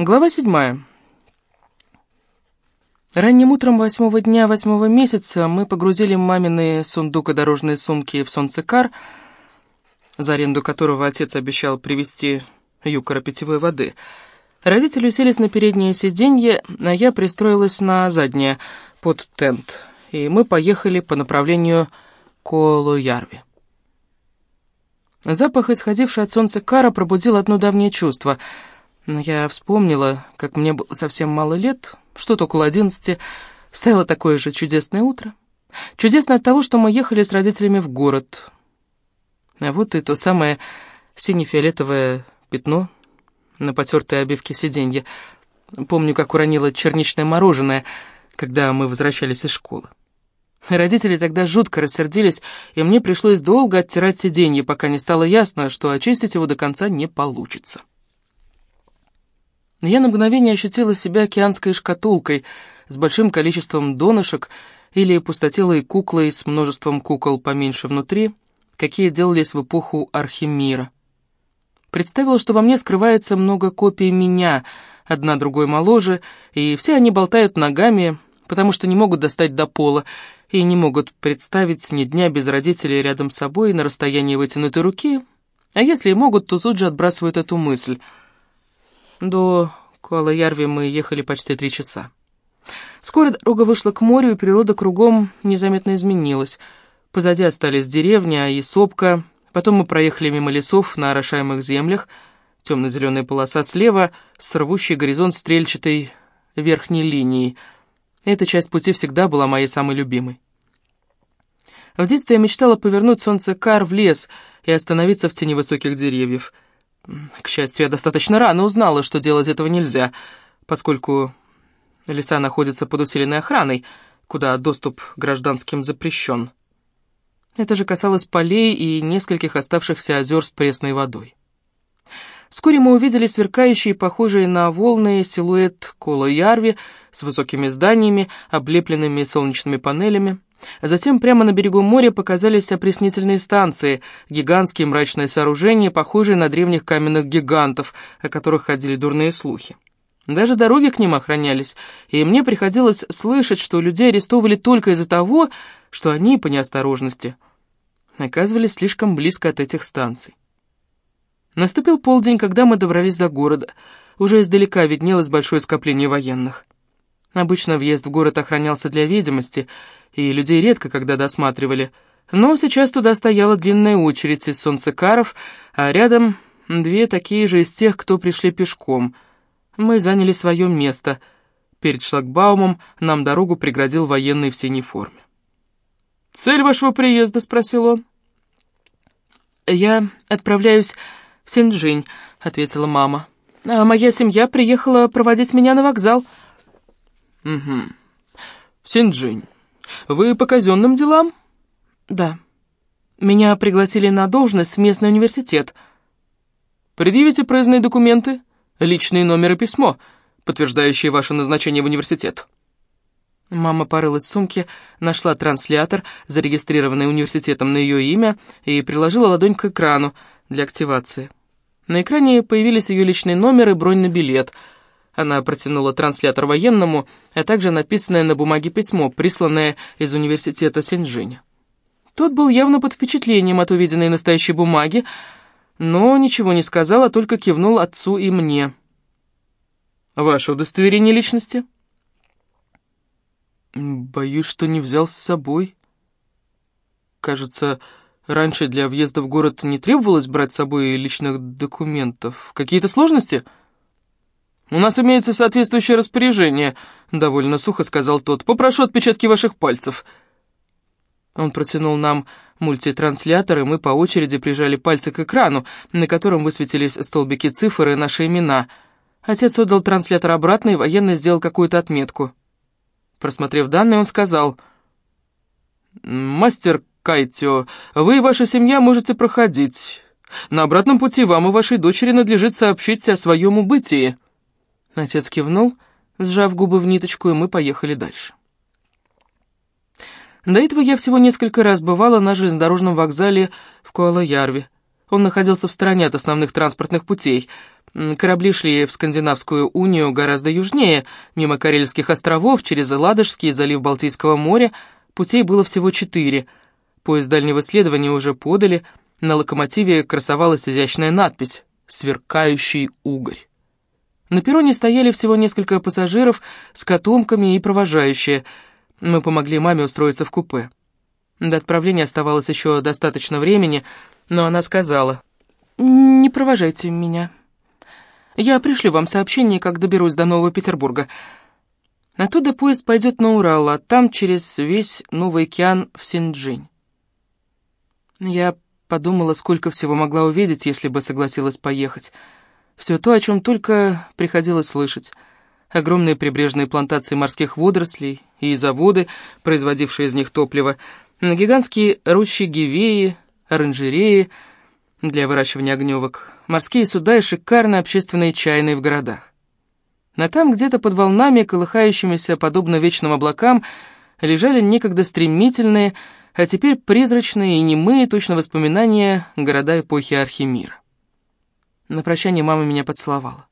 Глава седьмая. Ранним утром восьмого дня восьмого месяца мы погрузили мамины сундук и дорожные сумки в солнцекар, за аренду которого отец обещал привезти юкора питьевой воды. Родители уселись на переднее сиденье, а я пристроилась на заднее, под тент, и мы поехали по направлению к Олуярви. Запах, исходивший от солнца кара, пробудил одно давнее чувство — я вспомнила, как мне было совсем мало лет, что-то около одиннадцати, стояло такое же чудесное утро. Чудесно от того, что мы ехали с родителями в город. А вот и то самое сине-фиолетовое пятно на потертой обивке сиденья. Помню, как уронила черничное мороженое, когда мы возвращались из школы. Родители тогда жутко рассердились, и мне пришлось долго оттирать сиденье, пока не стало ясно, что очистить его до конца не получится. Я на мгновение ощутила себя океанской шкатулкой с большим количеством донышек или пустотелой куклой с множеством кукол поменьше внутри, какие делались в эпоху Архимира. Представила, что во мне скрывается много копий меня, одна другой моложе, и все они болтают ногами, потому что не могут достать до пола, и не могут представить ни дня без родителей рядом с собой на расстоянии вытянутой руки, а если и могут, то тут же отбрасывают эту мысль — до Куала-Ярви мы ехали почти три часа. Скоро дорога вышла к морю, и природа кругом незаметно изменилась. Позади остались деревня и сопка, потом мы проехали мимо лесов на орошаемых землях, темно-зеленая полоса слева с рвущей горизонт стрельчатой верхней линией. Эта часть пути всегда была моей самой любимой. В детстве я мечтала повернуть солнце кар в лес и остановиться в тени высоких деревьев — к счастью, я достаточно рано узнала, что делать этого нельзя, поскольку леса находятся под усиленной охраной, куда доступ гражданским запрещен. Это же касалось полей и нескольких оставшихся озер с пресной водой. Вскоре мы увидели сверкающий, похожий на волны, силуэт Кола-Ярви с высокими зданиями, облепленными солнечными панелями. Затем прямо на берегу моря показались опреснительные станции, гигантские мрачные сооружения, похожие на древних каменных гигантов, о которых ходили дурные слухи. Даже дороги к ним охранялись, и мне приходилось слышать, что людей арестовывали только из-за того, что они, по неосторожности, оказывались слишком близко от этих станций. Наступил полдень, когда мы добрались до города. Уже издалека виднелось большое скопление военных. Обычно въезд в город охранялся для видимости, и людей редко когда досматривали. Но сейчас туда стояла длинная очередь из солнцекаров, а рядом две такие же из тех, кто пришли пешком. Мы заняли свое место. Перед шлагбаумом нам дорогу преградил военный в синей форме. «Цель вашего приезда?» — спросил он. «Я отправляюсь в Синджинь», — ответила мама. «А моя семья приехала проводить меня на вокзал». «Угу. В Синджинь. Вы по казенным делам?» «Да. Меня пригласили на должность в местный университет». «Предъявите проездные документы, личный номер и письмо, подтверждающие ваше назначение в университет». Мама порылась в сумке, нашла транслятор, зарегистрированный университетом на ее имя, и приложила ладонь к экрану для активации. На экране появились ее личный номер и бронь на билет — она протянула транслятор военному, а также написанное на бумаге письмо, присланное из университета Синджиня. Тот был явно под впечатлением от увиденной настоящей бумаги, но ничего не сказал, а только кивнул отцу и мне. «Ваше удостоверение личности?» «Боюсь, что не взял с собой. Кажется, раньше для въезда в город не требовалось брать с собой личных документов. Какие-то сложности?» «У нас имеется соответствующее распоряжение», — довольно сухо сказал тот. «Попрошу отпечатки ваших пальцев». Он протянул нам мультитранслятор, и мы по очереди прижали пальцы к экрану, на котором высветились столбики цифр и наши имена. Отец отдал транслятор обратно, и военный сделал какую-то отметку. Просмотрев данные, он сказал... «Мастер Кайтио, вы и ваша семья можете проходить. На обратном пути вам и вашей дочери надлежит сообщить о своем убытии». Отец кивнул, сжав губы в ниточку, и мы поехали дальше. До этого я всего несколько раз бывала на железнодорожном вокзале в Куала-Ярве. Он находился в стороне от основных транспортных путей. Корабли шли в Скандинавскую унию гораздо южнее, мимо Карельских островов, через Ладожский залив Балтийского моря. Путей было всего четыре. Поезд дальнего следования уже подали. На локомотиве красовалась изящная надпись «Сверкающий угорь». На перроне стояли всего несколько пассажиров с котомками и провожающие. Мы помогли маме устроиться в купе. До отправления оставалось еще достаточно времени, но она сказала, «Не провожайте меня». Я пришлю вам сообщение, как доберусь до Нового Петербурга. Оттуда поезд пойдет на Урал, а там через весь Новый океан в Синджинь. Я подумала, сколько всего могла увидеть, если бы согласилась поехать. Все то, о чем только приходилось слышать. Огромные прибрежные плантации морских водорослей и заводы, производившие из них топливо, гигантские рощи гивеи, оранжереи — для выращивания огневок, морские суда и шикарные общественные чайные в городах. А там где-то под волнами, колыхающимися подобно вечным облакам, лежали некогда стремительные, а теперь призрачные и немые точно воспоминания города эпохи Архимира. На прощание мама меня поцеловала.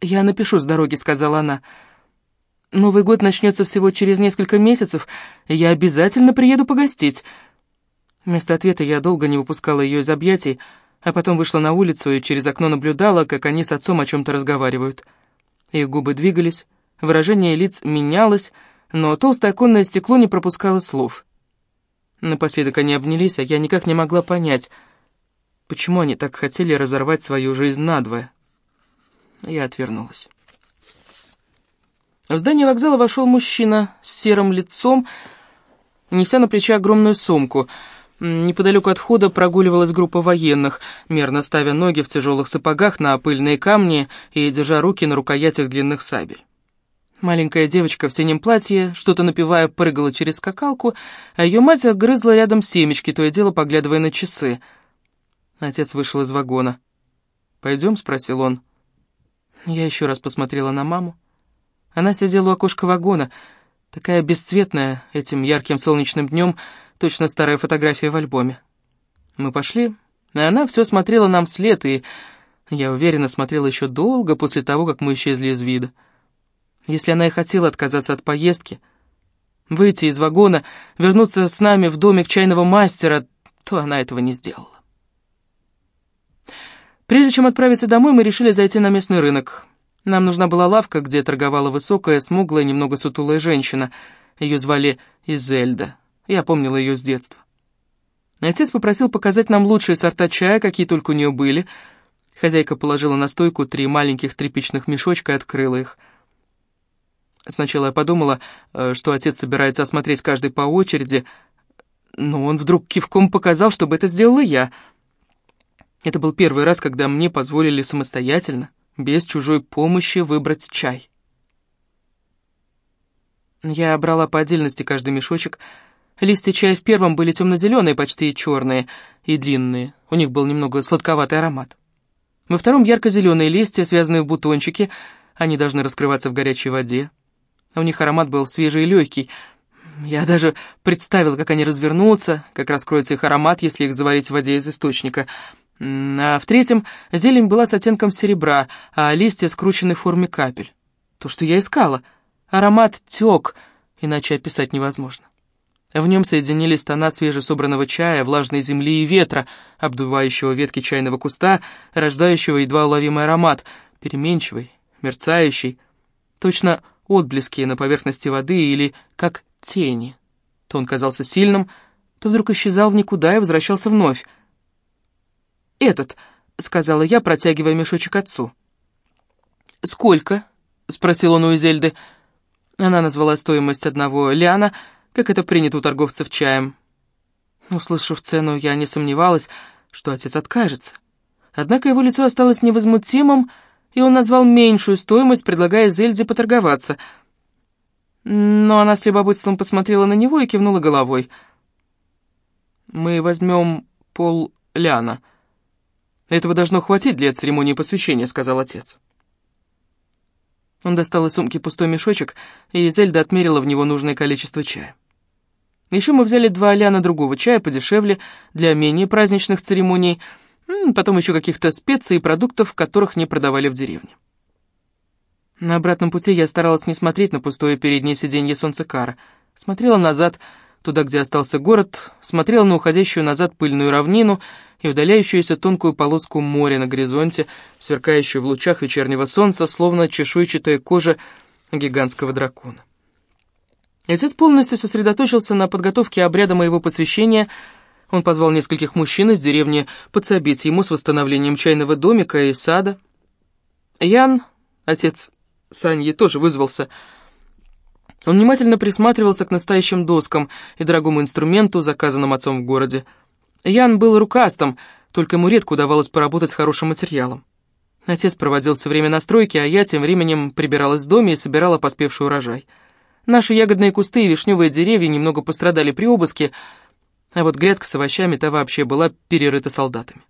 «Я напишу с дороги», — сказала она. «Новый год начнется всего через несколько месяцев, и я обязательно приеду погостить». Вместо ответа я долго не выпускала ее из объятий, а потом вышла на улицу и через окно наблюдала, как они с отцом о чем-то разговаривают. Их губы двигались, выражение лиц менялось, но толстое оконное стекло не пропускало слов. Напоследок они обнялись, а я никак не могла понять, почему они так хотели разорвать свою жизнь надвое. Я отвернулась. В здание вокзала вошел мужчина с серым лицом, неся на плече огромную сумку — Неподалеку от входа прогуливалась группа военных, мерно ставя ноги в тяжелых сапогах на пыльные камни и держа руки на рукоятях длинных сабель. Маленькая девочка в синем платье, что-то напивая, прыгала через скакалку, а ее мать грызла рядом семечки, то и дело поглядывая на часы. Отец вышел из вагона. «Пойдем?» — спросил он. Я еще раз посмотрела на маму. Она сидела у окошка вагона, такая бесцветная этим ярким солнечным днем, Точно старая фотография в альбоме. Мы пошли, и она все смотрела нам вслед, и, я уверена, смотрела еще долго после того, как мы исчезли из вида. Если она и хотела отказаться от поездки, выйти из вагона, вернуться с нами в домик чайного мастера, то она этого не сделала. Прежде чем отправиться домой, мы решили зайти на местный рынок. Нам нужна была лавка, где торговала высокая, смуглая, немного сутулая женщина. Ее звали Изельда. Я помнила ее с детства. Отец попросил показать нам лучшие сорта чая, какие только у нее были. Хозяйка положила на стойку три маленьких тряпичных мешочка и открыла их. Сначала я подумала, э, что отец собирается осмотреть каждый по очереди, но он вдруг кивком показал, чтобы это сделала я. Это был первый раз, когда мне позволили самостоятельно, без чужой помощи, выбрать чай. Я брала по отдельности каждый мешочек, Листья чая в первом были темно-зеленые, почти черные и длинные. У них был немного сладковатый аромат. Во втором ярко-зеленые листья, связанные в бутончики. Они должны раскрываться в горячей воде. У них аромат был свежий и легкий. Я даже представила, как они развернутся, как раскроется их аромат, если их заварить в воде из источника. А в третьем зелень была с оттенком серебра, а листья скручены в форме капель. То, что я искала. Аромат тек, иначе описать невозможно. В нем соединились тона свежесобранного чая, влажной земли и ветра, обдувающего ветки чайного куста, рождающего едва уловимый аромат, переменчивый, мерцающий, точно отблески на поверхности воды или как тени. То он казался сильным, то вдруг исчезал в никуда и возвращался вновь. «Этот», — сказала я, протягивая мешочек отцу. «Сколько?» — спросил он у Изельды. Она назвала стоимость одного ляна — как это принято у торговцев чаем. Услышав цену, я не сомневалась, что отец откажется. Однако его лицо осталось невозмутимым, и он назвал меньшую стоимость, предлагая Зельде поторговаться. Но она с любопытством посмотрела на него и кивнула головой. «Мы возьмем пол ляна. Этого должно хватить для церемонии посвящения», — сказал отец. Он достал из сумки пустой мешочек, и Зельда отмерила в него нужное количество чая. Еще мы взяли два аляна другого чая подешевле, для менее праздничных церемоний. Потом еще каких-то специй и продуктов, которых не продавали в деревне. На обратном пути я старалась не смотреть на пустое переднее сиденье солнцекара. Смотрела назад, туда, где остался город, смотрела на уходящую назад пыльную равнину и удаляющуюся тонкую полоску моря на горизонте, сверкающую в лучах вечернего солнца, словно чешуйчатая кожа гигантского дракона. Отец полностью сосредоточился на подготовке обряда моего посвящения. Он позвал нескольких мужчин из деревни подсобить ему с восстановлением чайного домика и сада. Ян, отец Саньи, тоже вызвался. Он внимательно присматривался к настоящим доскам и дорогому инструменту, заказанному отцом в городе. Ян был рукастом, только ему редко удавалось поработать с хорошим материалом. Отец проводил все время на стройке, а я тем временем прибиралась в доме и собирала поспевший урожай. Наши ягодные кусты и вишневые деревья немного пострадали при обыске, а вот грядка с овощами-то вообще была перерыта солдатами.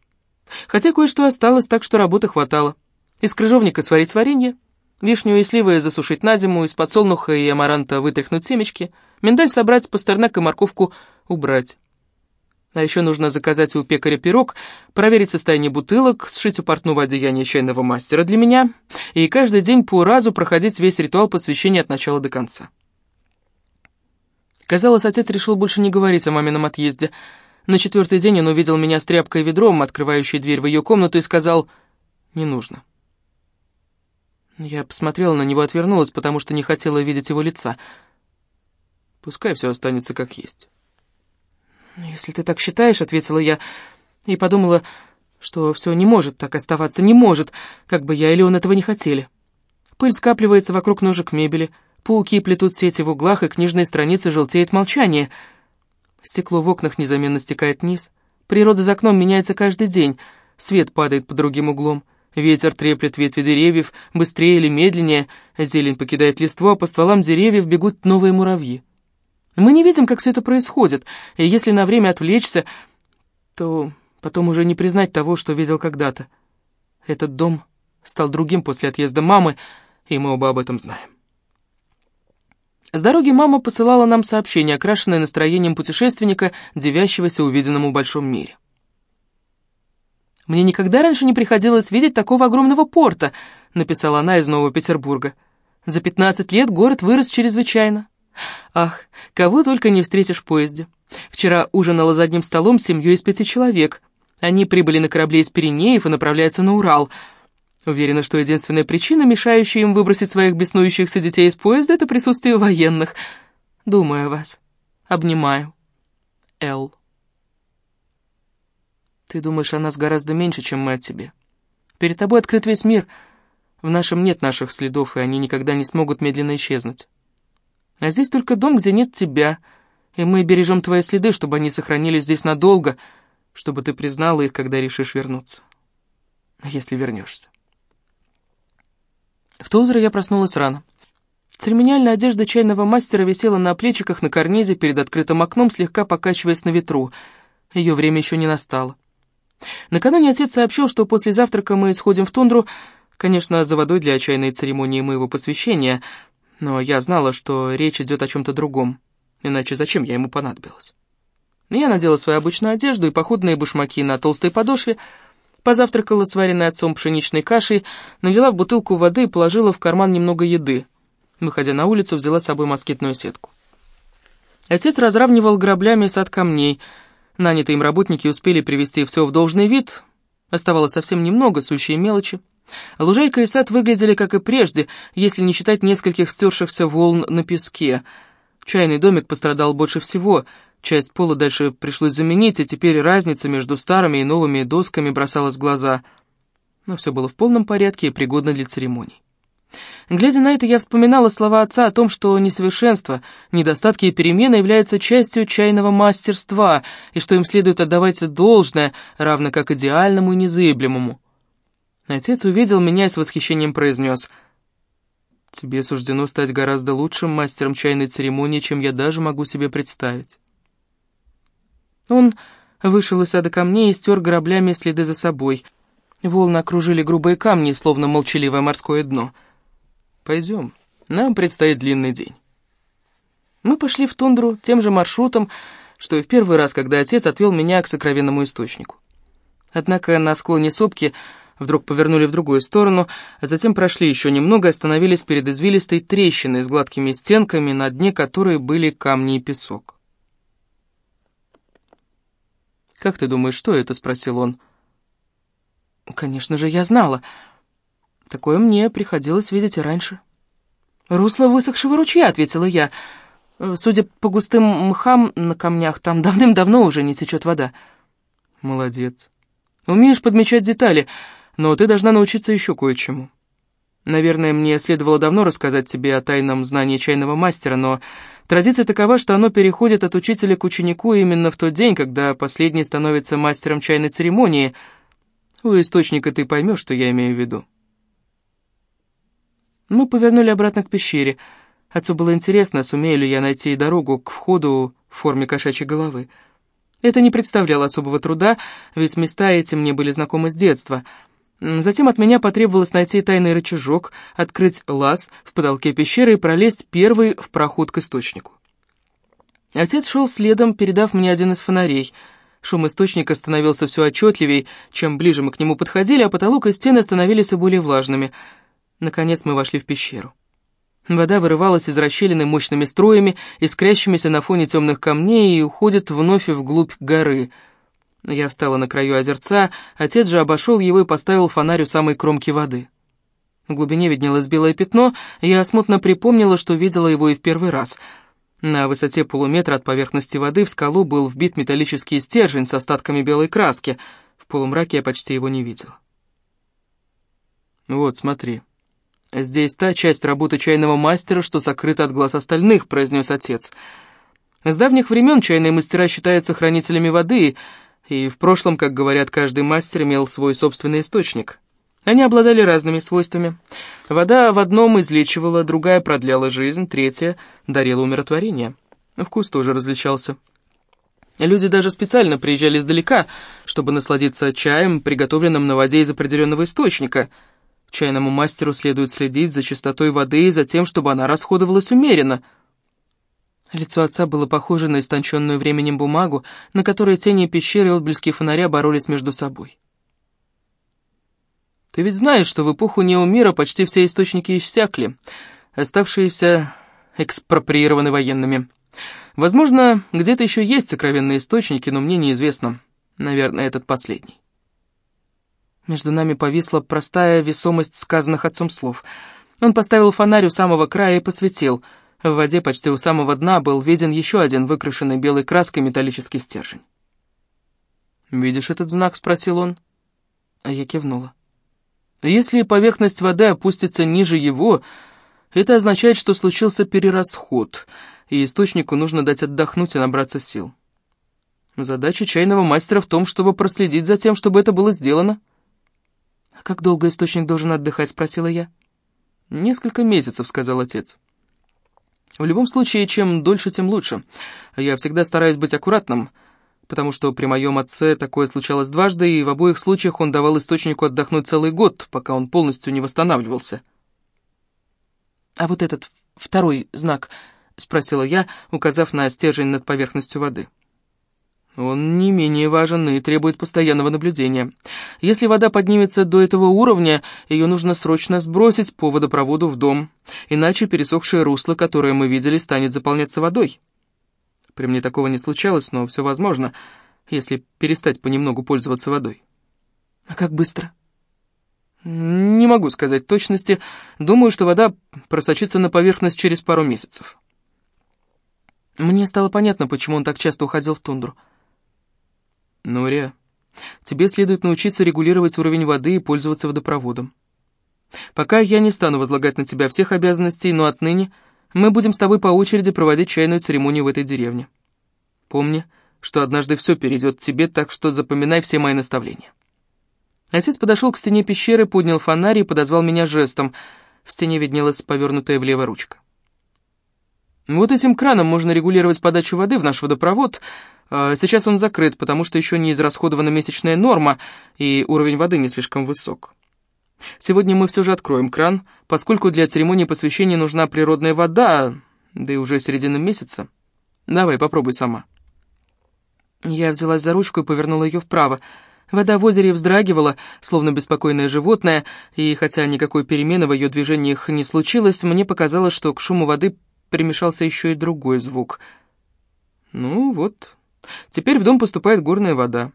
Хотя кое-что осталось, так что работы хватало. Из крыжовника сварить варенье, вишню и сливы засушить на зиму, из подсолнуха и амаранта вытряхнуть семечки, миндаль собрать, пастернак и морковку убрать. А еще нужно заказать у пекаря пирог, проверить состояние бутылок, сшить у портного одеяния чайного мастера для меня и каждый день по разу проходить весь ритуал посвящения от начала до конца. Казалось, отец решил больше не говорить о мамином отъезде. На четвертый день он увидел меня с тряпкой и ведром, открывающей дверь в ее комнату, и сказал «Не нужно». Я посмотрела на него отвернулась, потому что не хотела видеть его лица. Пускай все останется как есть. «Если ты так считаешь», — ответила я, и подумала, что все не может так оставаться, не может, как бы я или он этого не хотели. Пыль скапливается вокруг ножек мебели, пауки плетут сети в углах, и книжные страницы желтеет молчание. Стекло в окнах незаметно стекает вниз. Природа за окном меняется каждый день, свет падает по другим углом. Ветер треплет ветви деревьев, быстрее или медленнее, зелень покидает листву, а по стволам деревьев бегут новые муравьи. Мы не видим, как все это происходит, и если на время отвлечься, то потом уже не признать того, что видел когда-то. Этот дом стал другим после отъезда мамы, и мы оба об этом знаем. С дороги мама посылала нам сообщение, окрашенное настроением путешественника, девящегося увиденному в большом мире. «Мне никогда раньше не приходилось видеть такого огромного порта», написала она из Нового Петербурга. «За 15 лет город вырос чрезвычайно. Ах, кого только не встретишь в поезде. Вчера ужинала за одним столом с семьей из пяти человек. Они прибыли на корабле из Пиренеев и направляются на Урал. Уверена, что единственная причина, мешающая им выбросить своих беснующихся детей из поезда, это присутствие военных. Думаю о вас. Обнимаю. Эл. Ты думаешь о нас гораздо меньше, чем мы о тебе. Перед тобой открыт весь мир. В нашем нет наших следов, и они никогда не смогут медленно исчезнуть. А здесь только дом, где нет тебя, и мы бережем твои следы, чтобы они сохранились здесь надолго, чтобы ты признала их, когда решишь вернуться. Если вернешься. В то утро я проснулась рано. Церемониальная одежда чайного мастера висела на плечиках на карнизе перед открытым окном, слегка покачиваясь на ветру. Ее время еще не настало. Накануне отец сообщил, что после завтрака мы сходим в тундру, конечно, за водой для чайной церемонии моего посвящения — но я знала, что речь идет о чем-то другом, иначе зачем я ему понадобилась? Я надела свою обычную одежду и походные башмаки на толстой подошве, позавтракала сваренной отцом пшеничной кашей, налила в бутылку воды и положила в карман немного еды. Выходя на улицу, взяла с собой москитную сетку. Отец разравнивал граблями сад камней. Нанятые им работники успели привести все в должный вид. Оставалось совсем немного, сущие мелочи. Лужайка и сад выглядели как и прежде, если не считать нескольких стершихся волн на песке. Чайный домик пострадал больше всего, часть пола дальше пришлось заменить, и теперь разница между старыми и новыми досками бросалась в глаза. Но все было в полном порядке и пригодно для церемоний. Глядя на это, я вспоминала слова отца о том, что несовершенство, недостатки и перемены являются частью чайного мастерства, и что им следует отдавать должное, равно как идеальному и незыблемому. Отец увидел меня и с восхищением произнес. «Тебе суждено стать гораздо лучшим мастером чайной церемонии, чем я даже могу себе представить». Он вышел из сада камней и стер граблями следы за собой. Волны окружили грубые камни, словно молчаливое морское дно. «Пойдем, нам предстоит длинный день». Мы пошли в тундру тем же маршрутом, что и в первый раз, когда отец отвел меня к сокровенному источнику. Однако на склоне сопки вдруг повернули в другую сторону, а затем прошли еще немного и остановились перед извилистой трещиной с гладкими стенками, на дне которой были камни и песок. «Как ты думаешь, что это?» — спросил он. «Конечно же, я знала. Такое мне приходилось видеть и раньше». «Русло высохшего ручья», — ответила я. «Судя по густым мхам на камнях, там давным-давно уже не течет вода». «Молодец. Умеешь подмечать детали, но ты должна научиться еще кое-чему. Наверное, мне следовало давно рассказать тебе о тайном знании чайного мастера, но Традиция такова, что оно переходит от учителя к ученику именно в тот день, когда последний становится мастером чайной церемонии. У источника ты поймешь, что я имею в виду. Мы повернули обратно к пещере. Отцу было интересно, сумею ли я найти дорогу к входу в форме кошачьей головы. Это не представляло особого труда, ведь места эти мне были знакомы с детства — Затем от меня потребовалось найти тайный рычажок, открыть лаз в потолке пещеры и пролезть первый в проход к источнику. Отец шел следом, передав мне один из фонарей. Шум источника становился все отчетливее, чем ближе мы к нему подходили, а потолок и стены становились все более влажными. Наконец мы вошли в пещеру. Вода вырывалась из расщелины мощными струями, искрящимися на фоне темных камней, и уходит вновь вглубь горы — я встала на краю озерца, отец же обошел его и поставил фонарь у самой кромки воды. В глубине виднелось белое пятно, я смутно припомнила, что видела его и в первый раз. На высоте полуметра от поверхности воды в скалу был вбит металлический стержень с остатками белой краски. В полумраке я почти его не видела. «Вот, смотри. Здесь та часть работы чайного мастера, что сокрыта от глаз остальных», — произнес отец. «С давних времен чайные мастера считаются хранителями воды», — и в прошлом, как говорят, каждый мастер имел свой собственный источник. Они обладали разными свойствами. Вода в одном излечивала, другая продляла жизнь, третья дарила умиротворение. Вкус тоже различался. Люди даже специально приезжали издалека, чтобы насладиться чаем, приготовленным на воде из определенного источника. Чайному мастеру следует следить за чистотой воды и за тем, чтобы она расходовалась умеренно — Лицо отца было похоже на истонченную временем бумагу, на которой тени пещеры и отблески фонаря боролись между собой. «Ты ведь знаешь, что в эпоху Неомира почти все источники иссякли, оставшиеся экспроприированы военными. Возможно, где-то еще есть сокровенные источники, но мне неизвестно. Наверное, этот последний». Между нами повисла простая весомость сказанных отцом слов. Он поставил фонарь у самого края и посветил — в воде почти у самого дна был виден еще один выкрашенный белой краской металлический стержень. «Видишь этот знак?» — спросил он. А я кивнула. «Если поверхность воды опустится ниже его, это означает, что случился перерасход, и источнику нужно дать отдохнуть и набраться сил. Задача чайного мастера в том, чтобы проследить за тем, чтобы это было сделано». «А как долго источник должен отдыхать?» — спросила я. «Несколько месяцев», — сказал отец. В любом случае, чем дольше, тем лучше. Я всегда стараюсь быть аккуратным, потому что при моем отце такое случалось дважды, и в обоих случаях он давал источнику отдохнуть целый год, пока он полностью не восстанавливался. «А вот этот второй знак?» — спросила я, указав на стержень над поверхностью воды. Он не менее важен и требует постоянного наблюдения. Если вода поднимется до этого уровня, ее нужно срочно сбросить по водопроводу в дом, иначе пересохшее русло, которое мы видели, станет заполняться водой. При мне такого не случалось, но все возможно, если перестать понемногу пользоваться водой. А как быстро? Не могу сказать точности. Думаю, что вода просочится на поверхность через пару месяцев. Мне стало понятно, почему он так часто уходил в тундру. Нурия, тебе следует научиться регулировать уровень воды и пользоваться водопроводом. Пока я не стану возлагать на тебя всех обязанностей, но отныне мы будем с тобой по очереди проводить чайную церемонию в этой деревне. Помни, что однажды все перейдет тебе, так что запоминай все мои наставления». Отец подошел к стене пещеры, поднял фонарь и подозвал меня жестом. В стене виднелась повернутая влево ручка. «Вот этим краном можно регулировать подачу воды в наш водопровод», сейчас он закрыт, потому что еще не израсходована месячная норма, и уровень воды не слишком высок. Сегодня мы все же откроем кран, поскольку для церемонии посвящения нужна природная вода, да и уже середина месяца. Давай, попробуй сама. Я взялась за ручку и повернула ее вправо. Вода в озере вздрагивала, словно беспокойное животное, и хотя никакой перемены в ее движениях не случилось, мне показалось, что к шуму воды примешался еще и другой звук. Ну вот, теперь в дом поступает горная вода.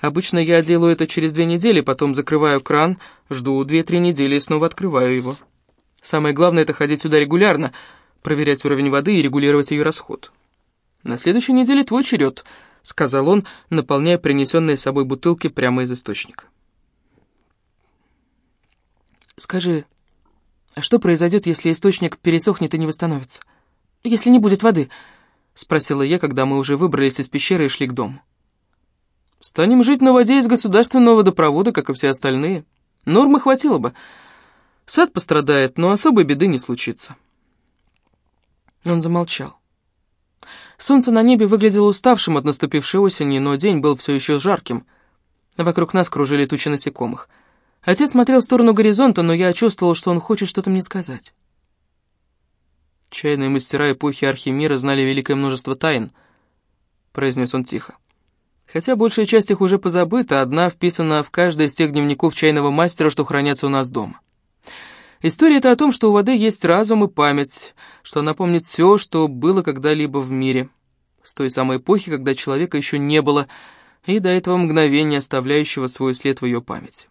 Обычно я делаю это через две недели, потом закрываю кран, жду две-три недели и снова открываю его. Самое главное — это ходить сюда регулярно, проверять уровень воды и регулировать ее расход. На следующей неделе твой черед —— сказал он, наполняя принесенные с собой бутылки прямо из источника. «Скажи, а что произойдет, если источник пересохнет и не восстановится? Если не будет воды?» — спросила я, когда мы уже выбрались из пещеры и шли к дому. «Станем жить на воде из государственного водопровода, как и все остальные. Нормы хватило бы. Сад пострадает, но особой беды не случится». Он замолчал. Солнце на небе выглядело уставшим от наступившей осени, но день был все еще жарким. Вокруг нас кружили тучи насекомых. Отец смотрел в сторону горизонта, но я чувствовал, что он хочет что-то мне сказать. «Чайные мастера эпохи Архимира знали великое множество тайн», — произнес он тихо. «Хотя большая часть их уже позабыта, одна вписана в каждый из тех дневников чайного мастера, что хранятся у нас дома». История это о том, что у воды есть разум и память, что она помнит все, что было когда-либо в мире. С той самой эпохи, когда человека еще не было, и до этого мгновения, оставляющего свой след в ее памяти.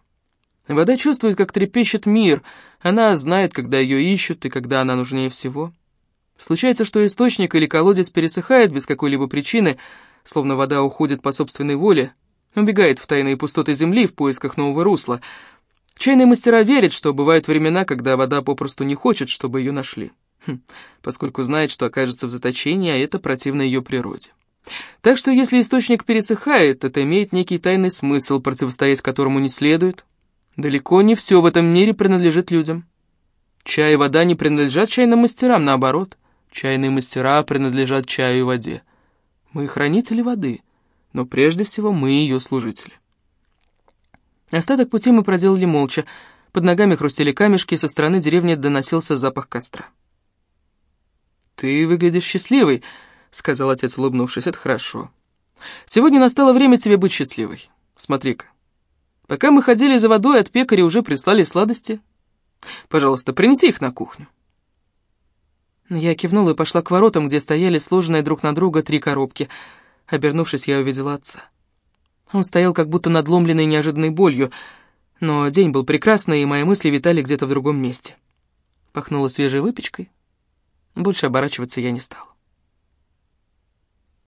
Вода чувствует, как трепещет мир, она знает, когда ее ищут и когда она нужнее всего. Случается, что источник или колодец пересыхает без какой-либо причины, словно вода уходит по собственной воле, убегает в тайные пустоты земли в поисках нового русла — Чайные мастера верят, что бывают времена, когда вода попросту не хочет, чтобы ее нашли, хм, поскольку знает, что окажется в заточении, а это противно ее природе. Так что если источник пересыхает, это имеет некий тайный смысл, противостоять которому не следует. Далеко не все в этом мире принадлежит людям. Чай и вода не принадлежат чайным мастерам, наоборот. Чайные мастера принадлежат чаю и воде. Мы хранители воды, но прежде всего мы ее служители. Остаток пути мы проделали молча. Под ногами хрустели камешки, и со стороны деревни доносился запах костра. «Ты выглядишь счастливой», — сказал отец, улыбнувшись. «Это хорошо. Сегодня настало время тебе быть счастливой. Смотри-ка. Пока мы ходили за водой, от пекаря уже прислали сладости. Пожалуйста, принеси их на кухню». Я кивнула и пошла к воротам, где стояли сложенные друг на друга три коробки. Обернувшись, я увидела отца. Он стоял как будто надломленный неожиданной болью, но день был прекрасный, и мои мысли витали где-то в другом месте. Пахнуло свежей выпечкой. Больше оборачиваться я не стал.